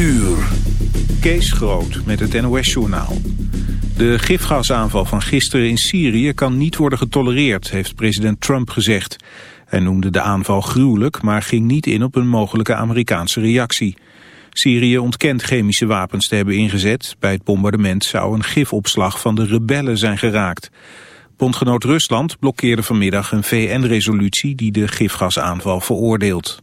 uur. Kees Groot met het NOS-journaal. De gifgasaanval van gisteren in Syrië kan niet worden getolereerd, heeft president Trump gezegd. Hij noemde de aanval gruwelijk, maar ging niet in op een mogelijke Amerikaanse reactie. Syrië ontkent chemische wapens te hebben ingezet. Bij het bombardement zou een gifopslag van de rebellen zijn geraakt. Bondgenoot Rusland blokkeerde vanmiddag een VN-resolutie die de gifgasaanval veroordeelt.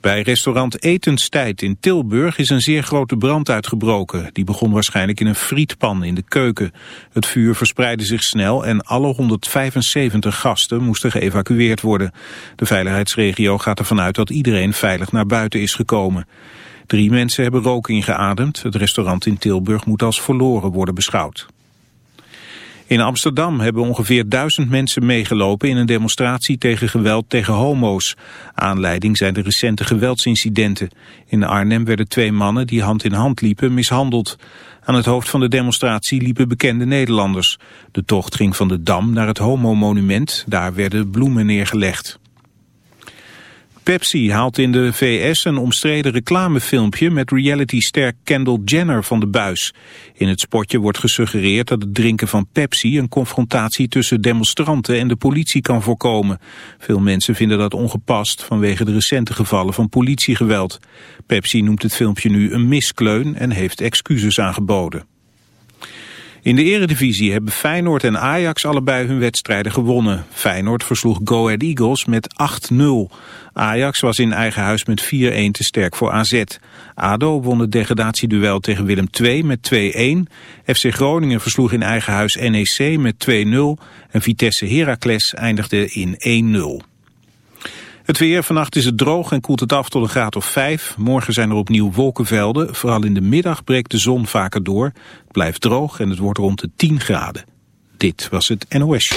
Bij restaurant Etenstijd in Tilburg is een zeer grote brand uitgebroken. Die begon waarschijnlijk in een frietpan in de keuken. Het vuur verspreidde zich snel en alle 175 gasten moesten geëvacueerd worden. De veiligheidsregio gaat ervan uit dat iedereen veilig naar buiten is gekomen. Drie mensen hebben rook ingeademd. Het restaurant in Tilburg moet als verloren worden beschouwd. In Amsterdam hebben ongeveer duizend mensen meegelopen in een demonstratie tegen geweld tegen homo's. Aanleiding zijn de recente geweldsincidenten. In Arnhem werden twee mannen die hand in hand liepen mishandeld. Aan het hoofd van de demonstratie liepen bekende Nederlanders. De tocht ging van de Dam naar het homomonument. Daar werden bloemen neergelegd. Pepsi haalt in de VS een omstreden reclamefilmpje met realityster Kendall Jenner van de buis. In het spotje wordt gesuggereerd dat het drinken van Pepsi een confrontatie tussen demonstranten en de politie kan voorkomen. Veel mensen vinden dat ongepast vanwege de recente gevallen van politiegeweld. Pepsi noemt het filmpje nu een miskleun en heeft excuses aangeboden. In de eredivisie hebben Feyenoord en Ajax allebei hun wedstrijden gewonnen. Feyenoord versloeg Go Ahead Eagles met 8-0. Ajax was in eigen huis met 4-1 te sterk voor AZ. ADO won het degradatieduel tegen Willem II met 2-1. FC Groningen versloeg in eigen huis NEC met 2-0. En Vitesse Heracles eindigde in 1-0. Het weer, vannacht is het droog en koelt het af tot een graad of 5. Morgen zijn er opnieuw wolkenvelden. Vooral in de middag breekt de zon vaker door. Het blijft droog en het wordt rond de 10 graden. Dit was het NOS.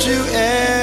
Ballerina girl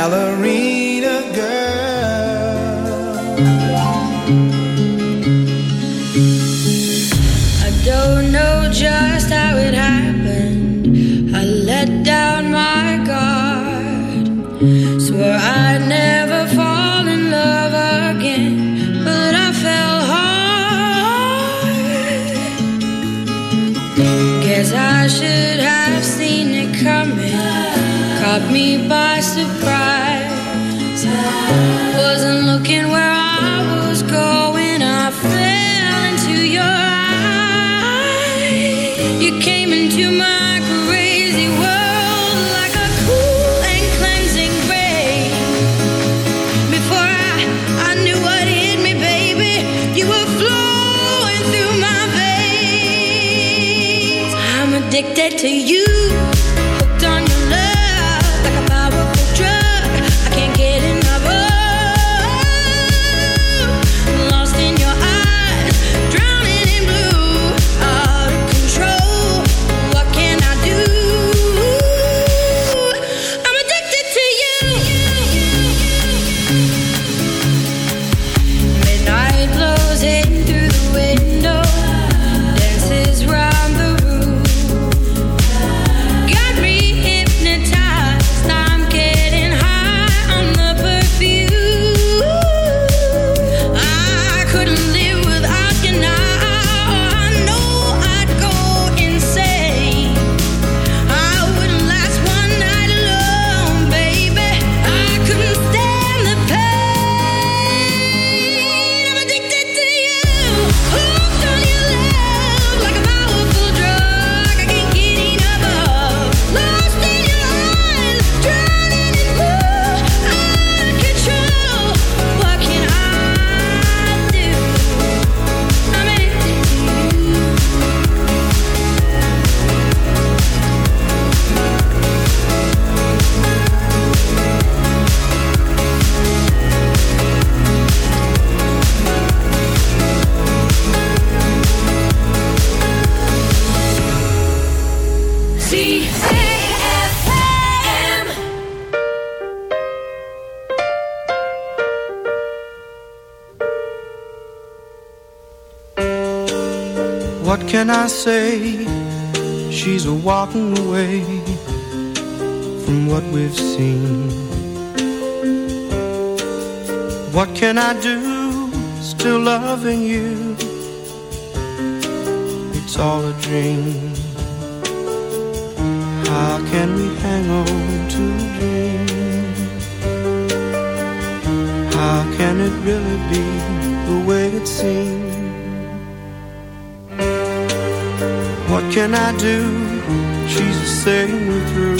Ballerina seen. What can I do? Still loving you. It's all a dream. How can we hang on to a dream? How can it really be the way it seems? What can I do? She's saying me through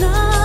There's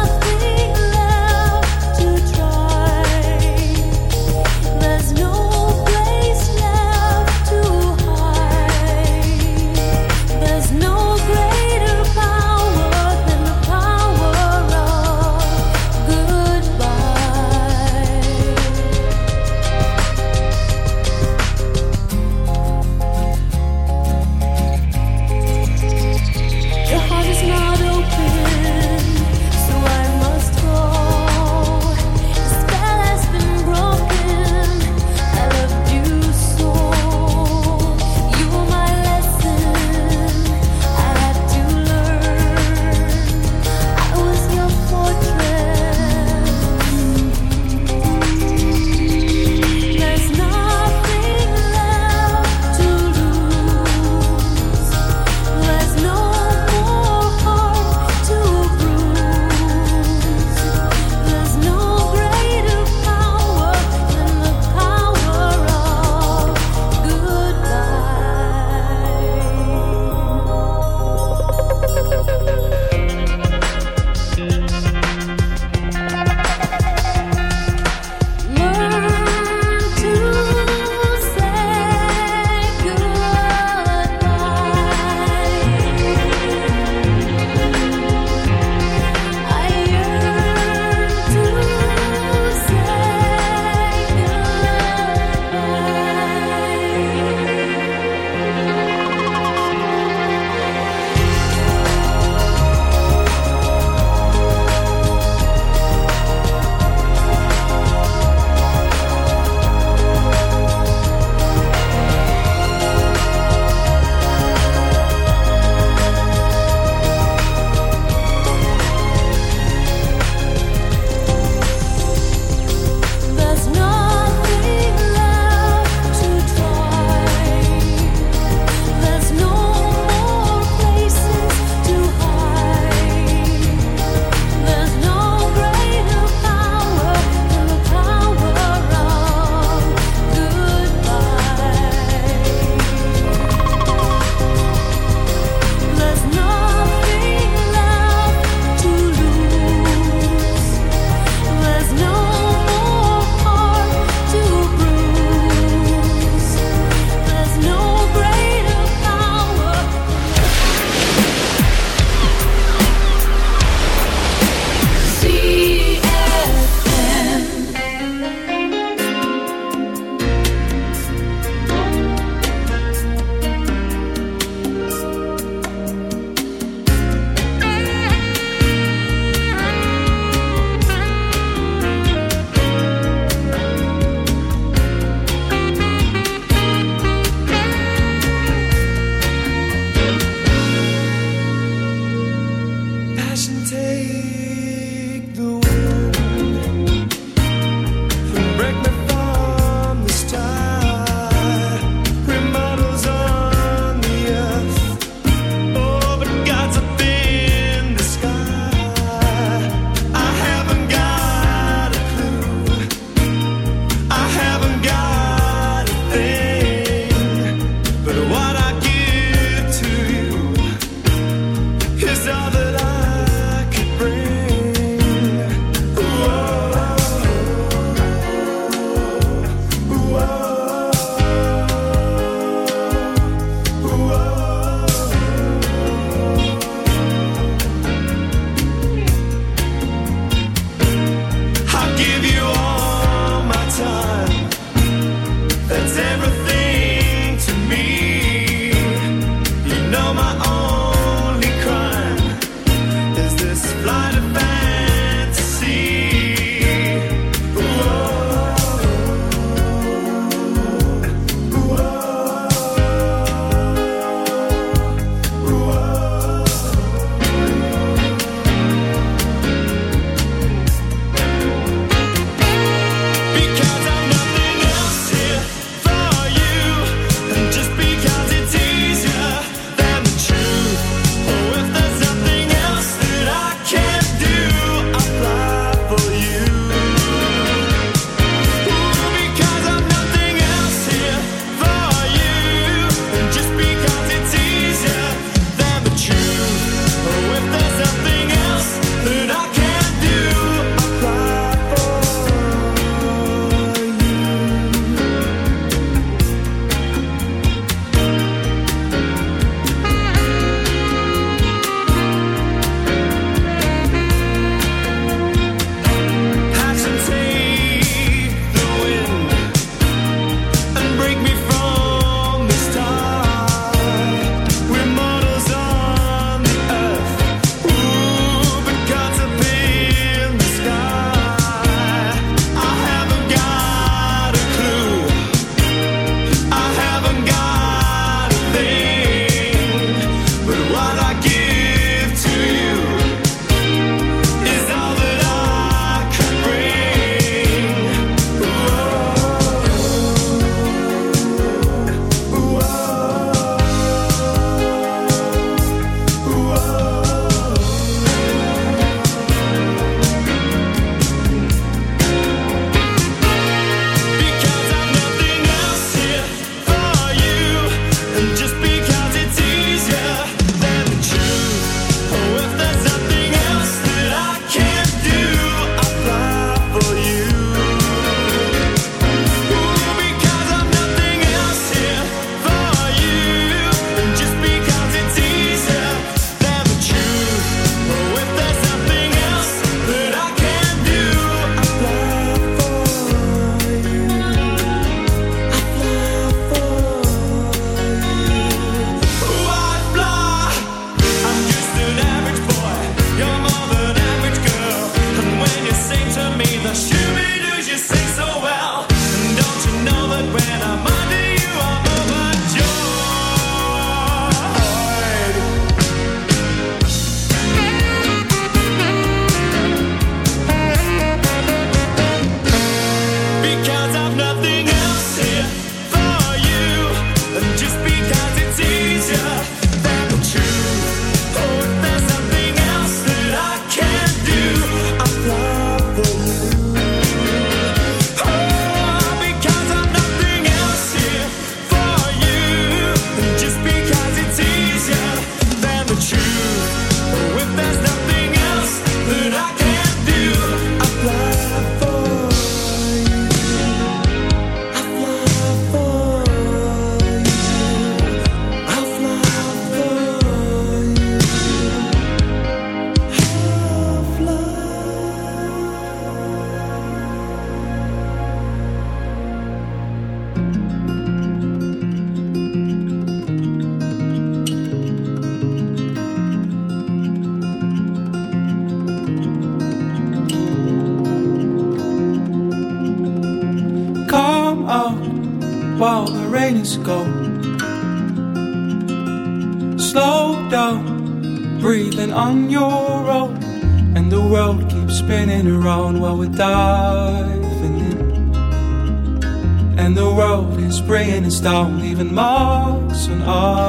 down, leaving marks on our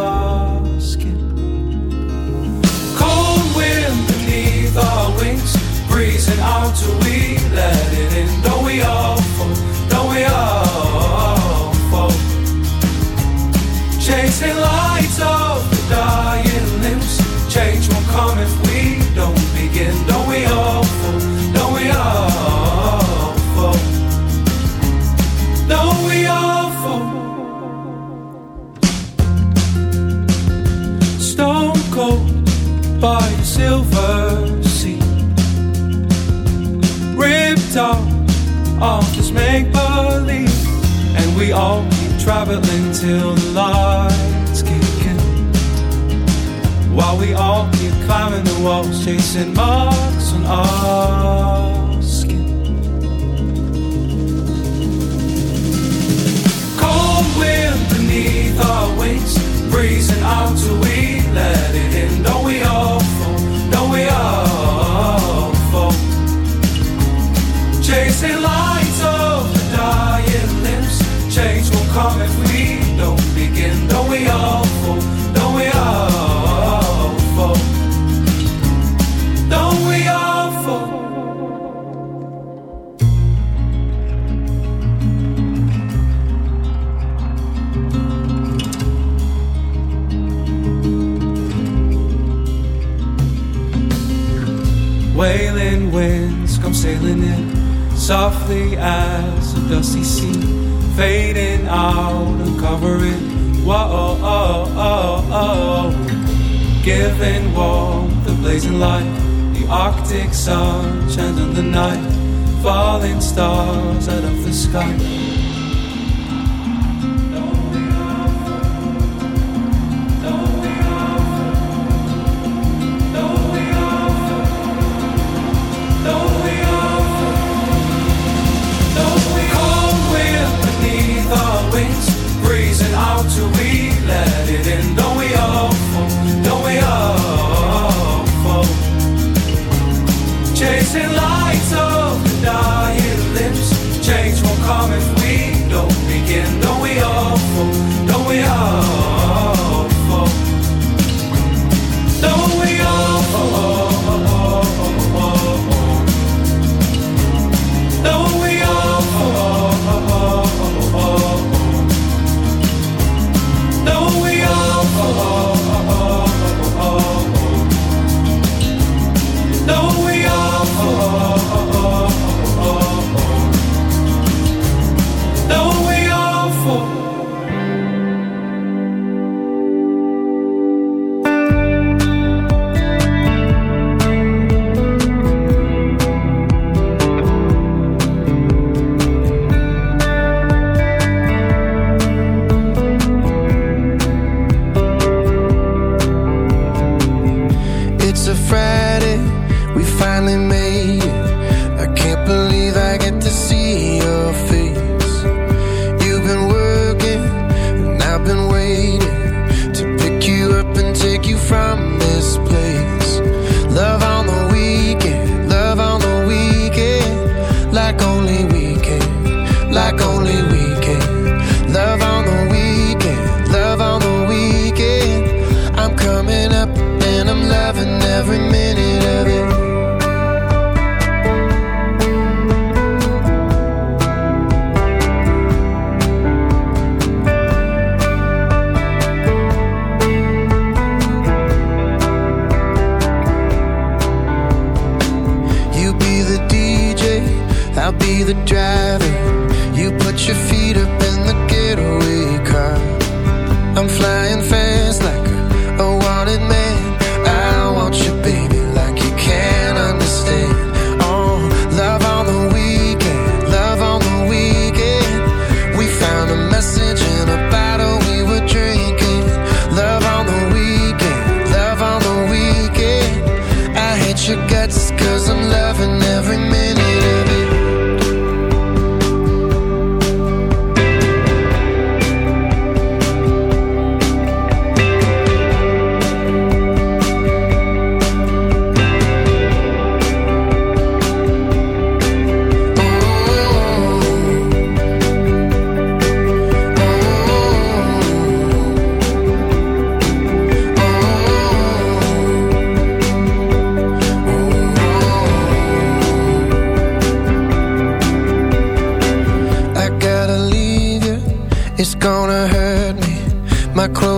giving warmth, the blazing light, the Arctic sun, and the night, falling stars out of the sky.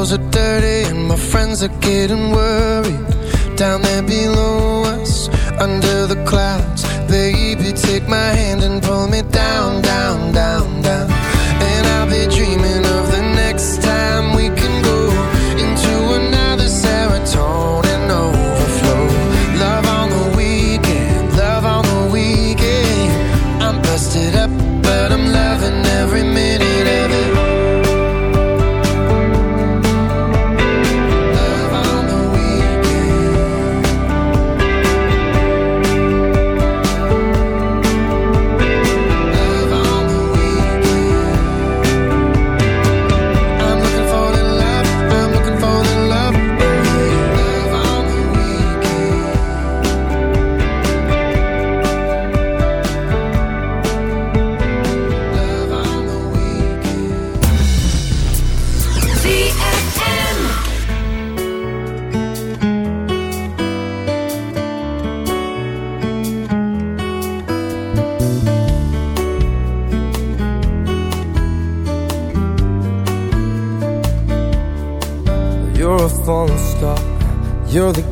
girls are dirty and my friends are getting worried. Down there below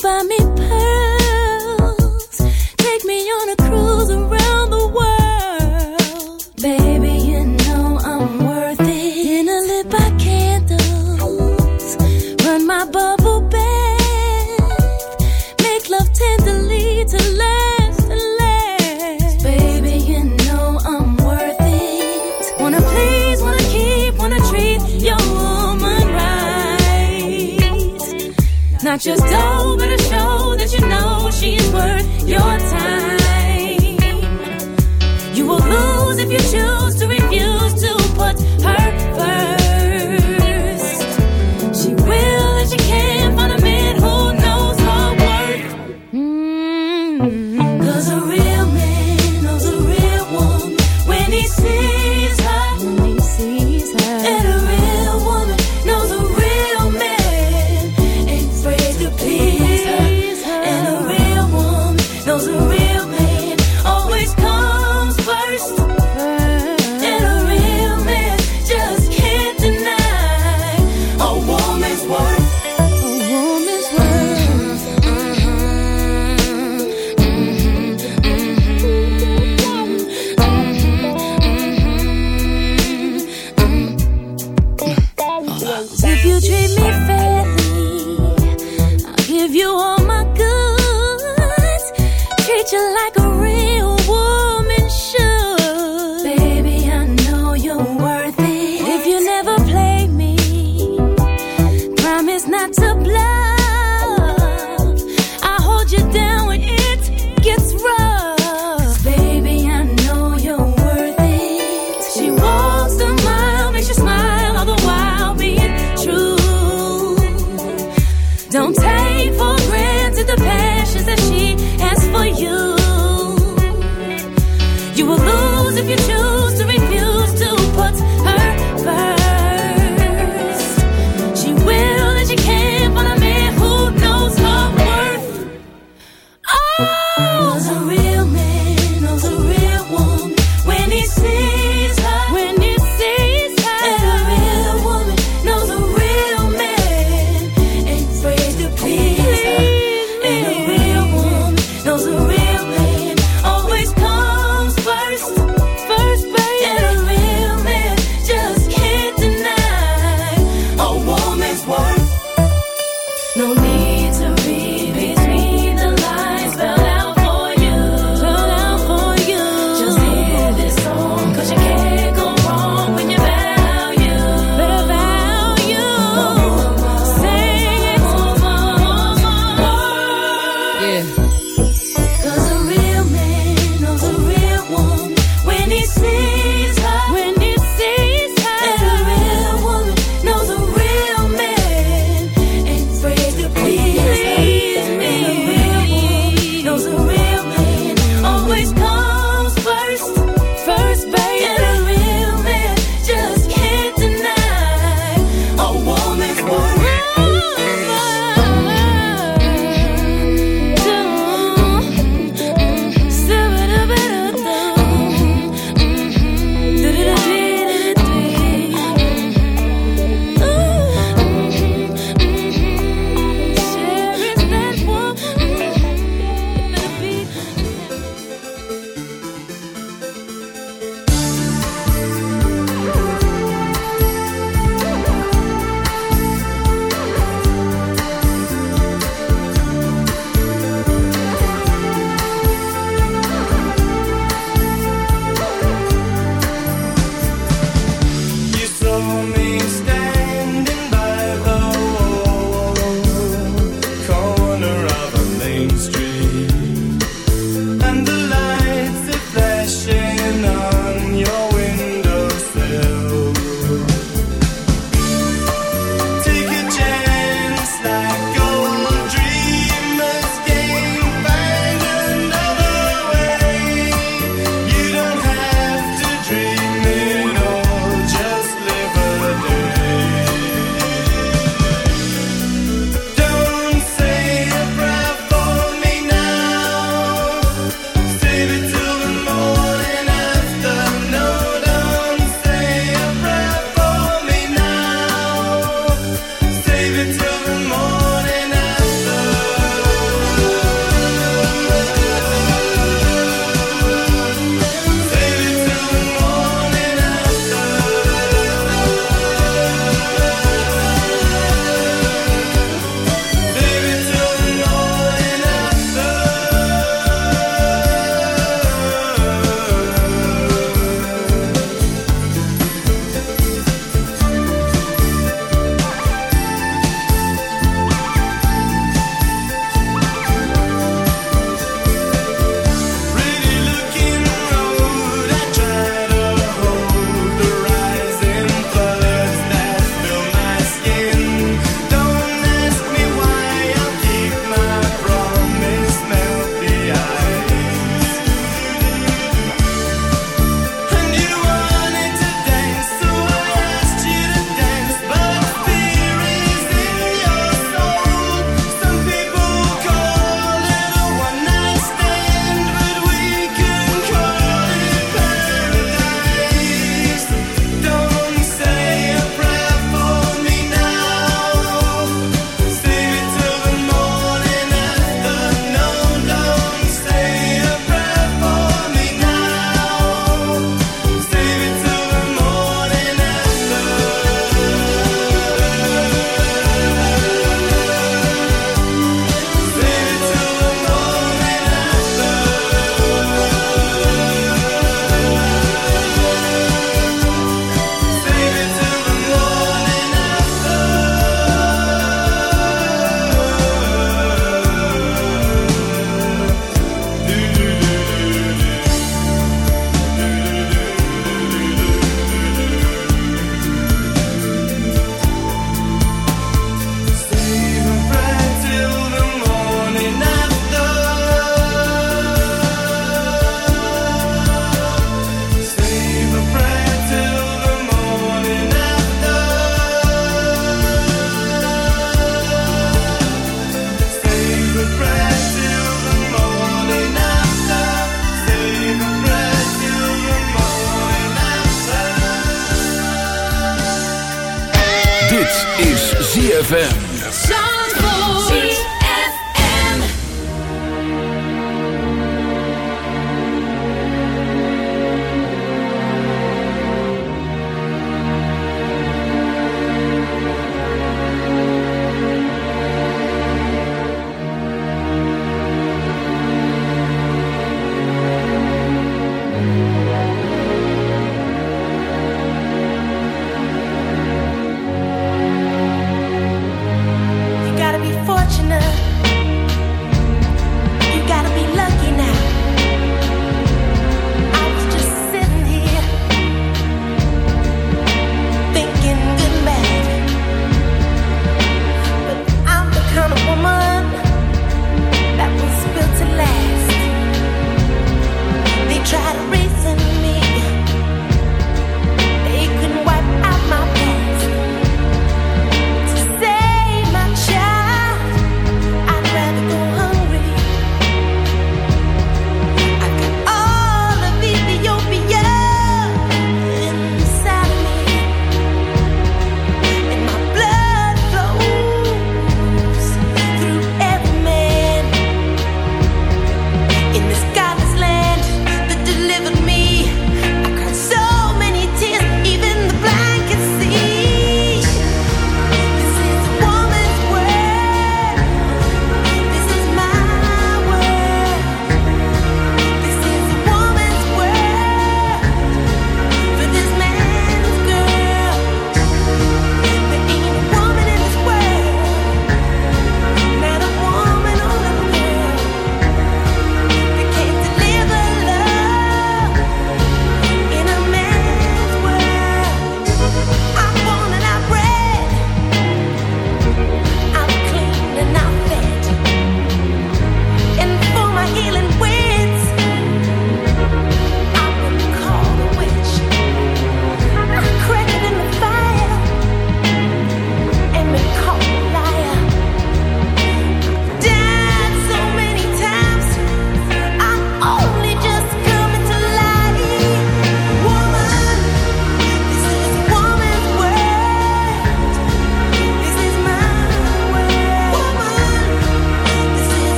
Buy me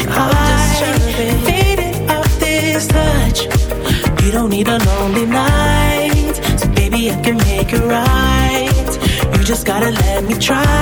much. I'm faded off this touch. You don't need a lonely night, so baby I can make it right. You just gotta let me try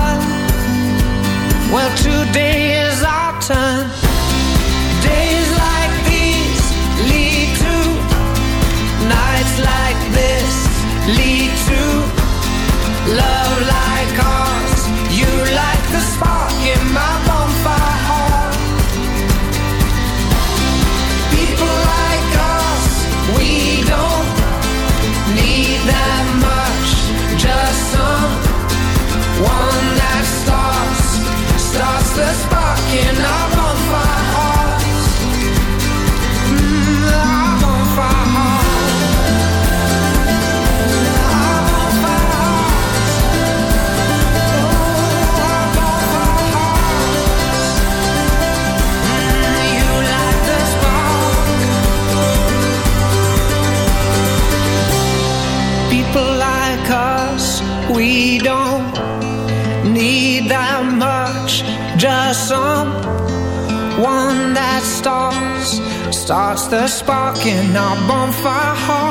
Well, today someone that starts, starts the spark in our bonfire heart.